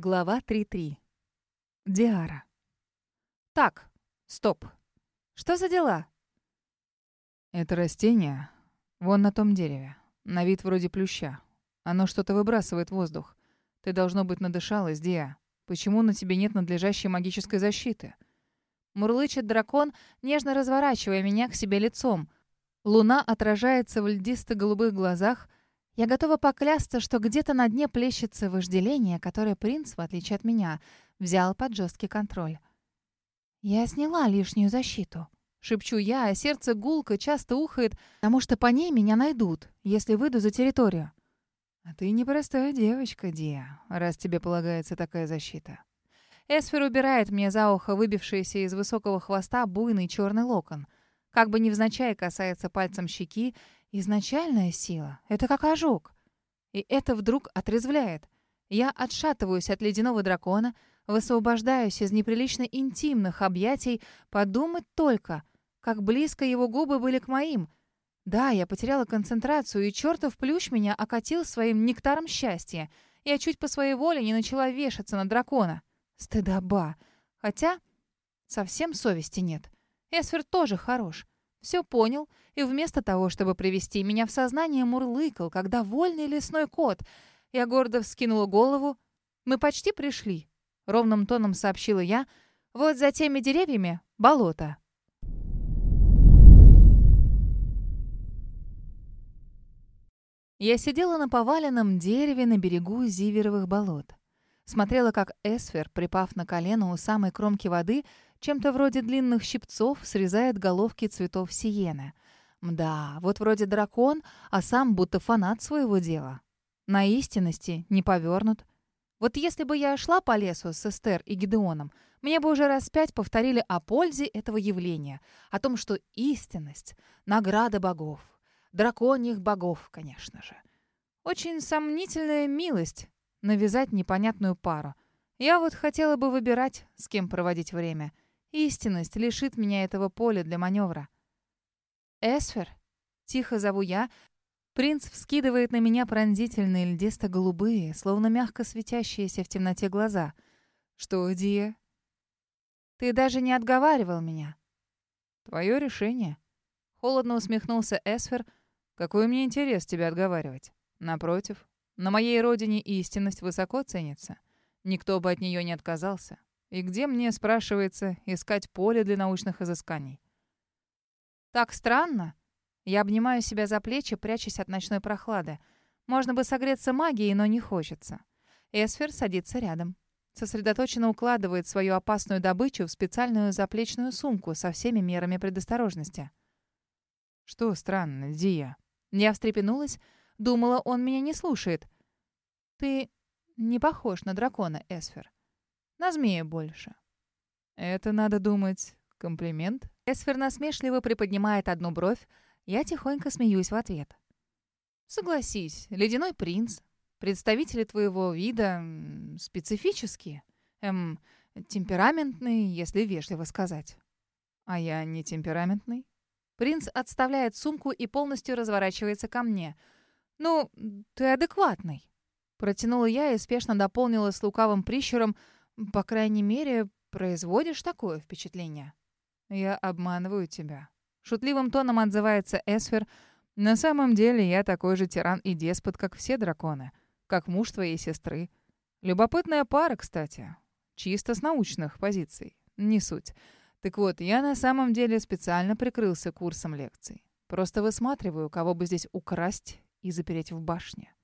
Глава 3.3. Диара. Так, стоп. Что за дела? Это растение вон на том дереве. На вид вроде плюща. Оно что-то выбрасывает в воздух. Ты, должно быть, надышалась, Диа. Почему на тебе нет надлежащей магической защиты? Мурлычет дракон, нежно разворачивая меня к себе лицом. Луна отражается в льдисто-голубых глазах — я готова поклясться, что где-то на дне плещется вожделение, которое принц, в отличие от меня, взял под жесткий контроль. «Я сняла лишнюю защиту», — шепчу я, а сердце гулко часто ухает, потому что по ней меня найдут, если выйду за территорию. «А ты непростая девочка, Диа, раз тебе полагается такая защита». Эсфер убирает мне за ухо выбившийся из высокого хвоста буйный черный локон. Как бы невзначай касается пальцем щеки, Изначальная сила — это как ожог. И это вдруг отрезвляет. Я отшатываюсь от ледяного дракона, высвобождаюсь из неприлично интимных объятий, подумать только, как близко его губы были к моим. Да, я потеряла концентрацию, и чертов плющ меня окатил своим нектаром счастья. Я чуть по своей воле не начала вешаться на дракона. Стыдоба. Хотя совсем совести нет. Эсфер тоже хорош. Все понял, и вместо того, чтобы привести меня в сознание, мурлыкал, как довольный лесной кот. Я гордо вскинула голову. «Мы почти пришли», — ровным тоном сообщила я. «Вот за теми деревьями — болото». Я сидела на поваленном дереве на берегу Зиверовых болот. Смотрела, как Эсфер, припав на колено у самой кромки воды, чем-то вроде длинных щипцов срезает головки цветов сиены. Мда, вот вроде дракон, а сам будто фанат своего дела. На истинности не повернут. Вот если бы я шла по лесу с Эстер и Гидеоном, мне бы уже раз пять повторили о пользе этого явления, о том, что истинность — награда богов. Драконьих богов, конечно же. Очень сомнительная милость — навязать непонятную пару. Я вот хотела бы выбирать, с кем проводить время — Истинность лишит меня этого поля для маневра. «Эсфер?» — тихо зову я. Принц вскидывает на меня пронзительные льдисто-голубые, словно мягко светящиеся в темноте глаза. «Что, Дия?» «Ты даже не отговаривал меня». «Твое решение». Холодно усмехнулся Эсфер. «Какой мне интерес тебя отговаривать? Напротив, на моей родине истинность высоко ценится. Никто бы от нее не отказался. И где мне, спрашивается, искать поле для научных изысканий? Так странно. Я обнимаю себя за плечи, прячась от ночной прохлады. Можно бы согреться магией, но не хочется. Эсфер садится рядом. Сосредоточенно укладывает свою опасную добычу в специальную заплечную сумку со всеми мерами предосторожности. «Что странно, Дия?» Я встрепенулась, думала, он меня не слушает. «Ты не похож на дракона, Эсфер. На змея больше. Это, надо думать, комплимент. Эсфер насмешливо приподнимает одну бровь. Я тихонько смеюсь в ответ. Согласись, ледяной принц, представители твоего вида специфические. Эм, темпераментные, если вежливо сказать. А я не темпераментный? Принц отставляет сумку и полностью разворачивается ко мне. «Ну, ты адекватный». Протянула я и спешно дополнила с лукавым прищуром — по крайней мере, производишь такое впечатление. Я обманываю тебя. Шутливым тоном отзывается Эсфер. На самом деле я такой же тиран и деспот, как все драконы. Как муж твоей сестры. Любопытная пара, кстати. Чисто с научных позиций. Не суть. Так вот, я на самом деле специально прикрылся курсом лекций. Просто высматриваю, кого бы здесь украсть и запереть в башне.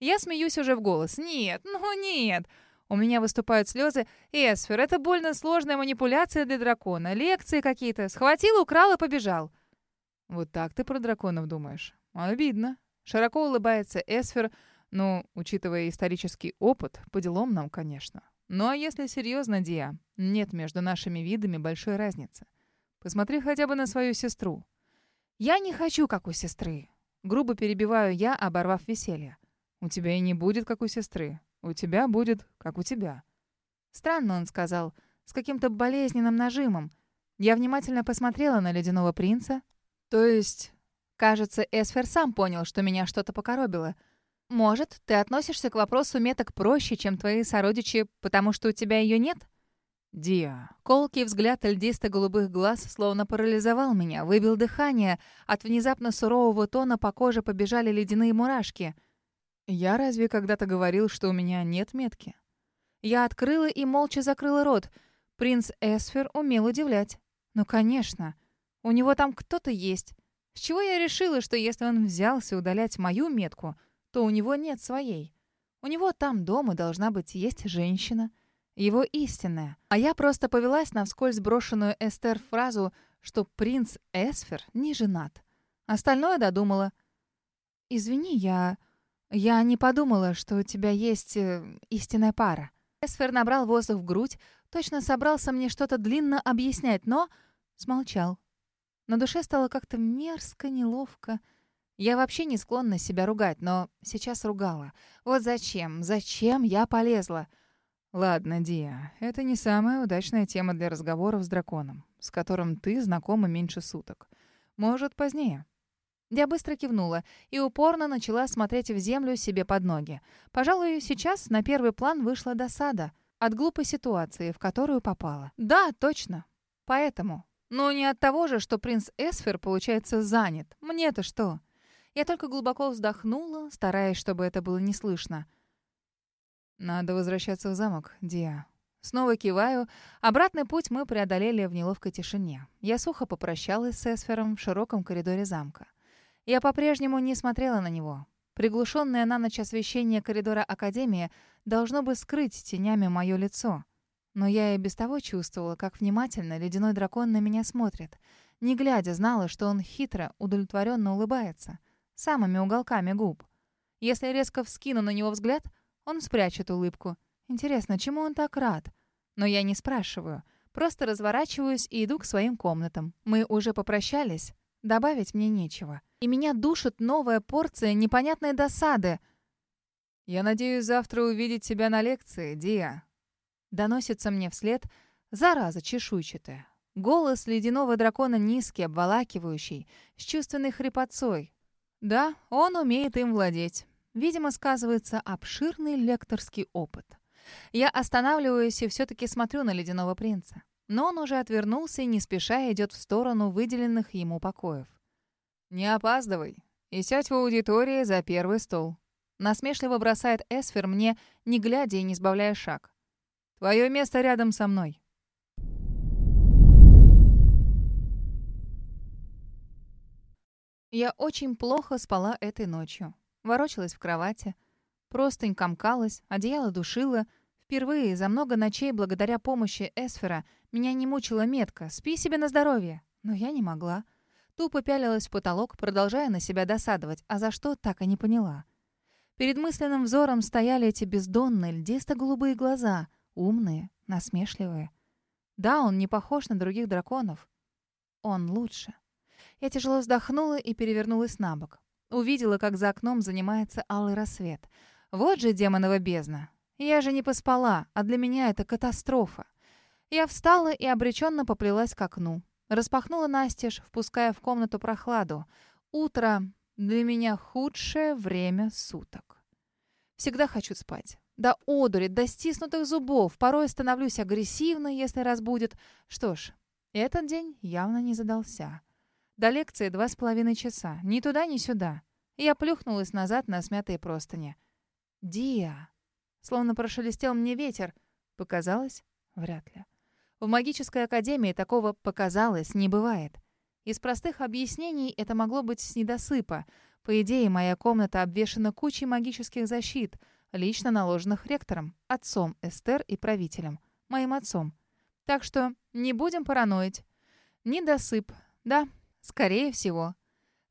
Я смеюсь уже в голос. «Нет, ну нет!» У меня выступают слезы. «Эсфер, это больно сложная манипуляция для дракона. Лекции какие-то. Схватил, украл и побежал». «Вот так ты про драконов думаешь? Обидно». Широко улыбается Эсфер. Ну, учитывая исторический опыт, по делам нам, конечно. Ну а если серьезно, Диа, нет между нашими видами большой разницы. Посмотри хотя бы на свою сестру. Я не хочу, как у сестры. Грубо перебиваю я, оборвав веселье. У тебя и не будет, как у сестры. У тебя будет, как у тебя». Странно он сказал, с каким-то болезненным нажимом. Я внимательно посмотрела на ледяного принца. То есть, кажется, Эсфер сам понял, что меня что-то покоробило. Может, ты относишься к вопросу меток проще, чем твои сородичи, потому что у тебя ее нет? Диа. Колкий взгляд льдисто-голубых глаз словно парализовал меня, выбил дыхание. От внезапно сурового тона по коже побежали ледяные мурашки. Я разве когда-то говорил, что у меня нет метки? Я открыла и молча закрыла рот. Принц Эсфер умел удивлять. Ну, конечно. У него там кто-то есть. С чего я решила, что если он взялся удалять мою метку, то у него нет своей? У него там дома должна быть есть женщина. Его истинная. А я просто повелась на вскользь брошенную Эстер фразу, что принц Эсфер не женат. Остальное додумала. «Извини, я... я не подумала, что у тебя есть э, истинная пара». Эсфер набрал воздух в грудь, точно собрался мне что-то длинно объяснять, но смолчал. На душе стало как-то мерзко, неловко. Я вообще не склонна себя ругать, но сейчас ругала. Вот зачем? Зачем я полезла? Ладно, Диа, это не самая удачная тема для разговоров с драконом, с которым ты знакома меньше суток. Может, позднее. Я быстро кивнула и упорно начала смотреть в землю себе под ноги. Пожалуй, сейчас на первый план вышла досада от глупой ситуации, в которую попала. Да, точно. Поэтому но не от того же, что принц Эсфер, получается, занят. Мне-то что? Я только глубоко вздохнула, стараясь, чтобы это было не слышно. «Надо возвращаться в замок, Диа». Снова киваю. Обратный путь мы преодолели в неловкой тишине. Я сухо попрощалась с Эсфером в широком коридоре замка. Я по-прежнему не смотрела на него. Приглушенное на ночь освещение коридора Академии должно бы скрыть тенями мое лицо. Но я и без того чувствовала, как внимательно ледяной дракон на меня смотрит. Не глядя, знала, что он хитро, удовлетворенно улыбается. Самыми уголками губ. Если резко вскину на него взгляд, он спрячет улыбку. Интересно, чему он так рад? Но я не спрашиваю. Просто разворачиваюсь и иду к своим комнатам. Мы уже попрощались. Добавить мне нечего. И меня душит новая порция непонятной досады. «Я надеюсь завтра увидеть тебя на лекции, Диа», Доносится мне вслед зараза чешуйчатая. Голос ледяного дракона низкий, обволакивающий, с чувственной хрипотцой. Да, он умеет им владеть. Видимо, сказывается обширный лекторский опыт. Я останавливаюсь и все-таки смотрю на ледяного принца. Но он уже отвернулся и не спеша идет в сторону выделенных ему покоев. «Не опаздывай и сядь в аудитории за первый стол». Насмешливо бросает Эсфер мне, не глядя и не сбавляя шаг. Твое место рядом со мной». Я очень плохо спала этой ночью. Ворочалась в кровати. Простынь комкалась, одеяло душило. Впервые за много ночей благодаря помощи Эсфера меня не мучила метка «Спи себе на здоровье». Но я не могла. Тупо пялилась в потолок, продолжая на себя досадовать, а за что, так и не поняла. Перед мысленным взором стояли эти бездонные льдисто-голубые глаза — Умные, насмешливые. Да, он не похож на других драконов. Он лучше. Я тяжело вздохнула и перевернулась на бок. Увидела, как за окном занимается алый рассвет. Вот же демонова бездна. Я же не поспала, а для меня это катастрофа. Я встала и обреченно поплелась к окну. Распахнула настежь, впуская в комнату прохладу. Утро для меня худшее время суток. Всегда хочу спать. До одури, до стиснутых зубов. Порой становлюсь агрессивной, если разбудит. Что ж, этот день явно не задался. До лекции два с половиной часа. Ни туда, ни сюда. Я плюхнулась назад на смятые простыни. «Диа!» Словно прошелестел мне ветер. Показалось? Вряд ли. В магической академии такого «показалось» не бывает. Из простых объяснений это могло быть с недосыпа. По идее, моя комната обвешана кучей магических защит — лично наложенных ректором, отцом Эстер и правителем, моим отцом. Так что не будем параноить. Недосып. Да, скорее всего.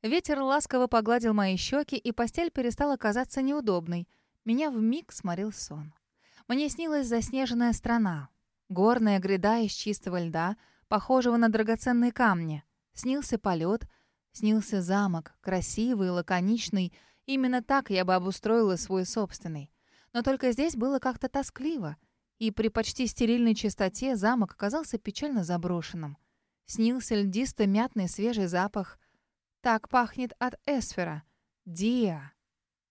Ветер ласково погладил мои щеки, и постель перестала казаться неудобной. Меня вмиг сморил сон. Мне снилась заснеженная страна. Горная гряда из чистого льда, похожего на драгоценные камни. Снился полет, снился замок, красивый, лаконичный, Именно так я бы обустроила свой собственный. Но только здесь было как-то тоскливо, и при почти стерильной чистоте замок оказался печально заброшенным. Снился льдисто-мятный свежий запах. Так пахнет от Эсфера. Диа.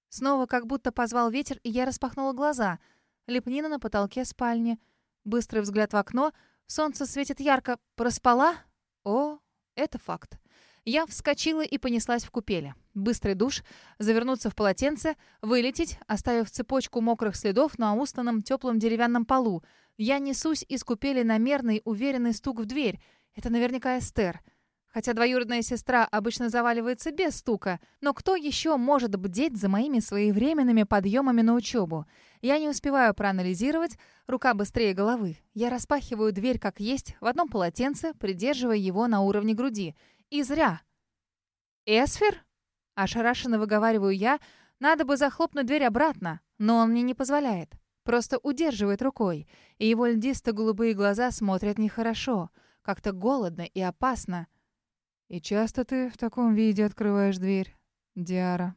Снова как будто позвал ветер, и я распахнула глаза. Лепнина на потолке спальни. Быстрый взгляд в окно. Солнце светит ярко. Проспала? О, это факт. Я вскочила и понеслась в купели. Быстрый душ, завернуться в полотенце, вылететь, оставив цепочку мокрых следов на устланном теплом деревянном полу. Я несусь из купели на мерный, уверенный стук в дверь. Это наверняка Эстер. Хотя двоюродная сестра обычно заваливается без стука. Но кто еще может бдеть за моими своевременными подъемами на учебу? Я не успеваю проанализировать, рука быстрее головы. Я распахиваю дверь как есть, в одном полотенце, придерживая его на уровне груди. И зря. «Эсфер?» — ошарашенно выговариваю я. Надо бы захлопнуть дверь обратно, но он мне не позволяет. Просто удерживает рукой, и его льдисто-голубые глаза смотрят нехорошо, как-то голодно и опасно. «И часто ты в таком виде открываешь дверь, Диара?»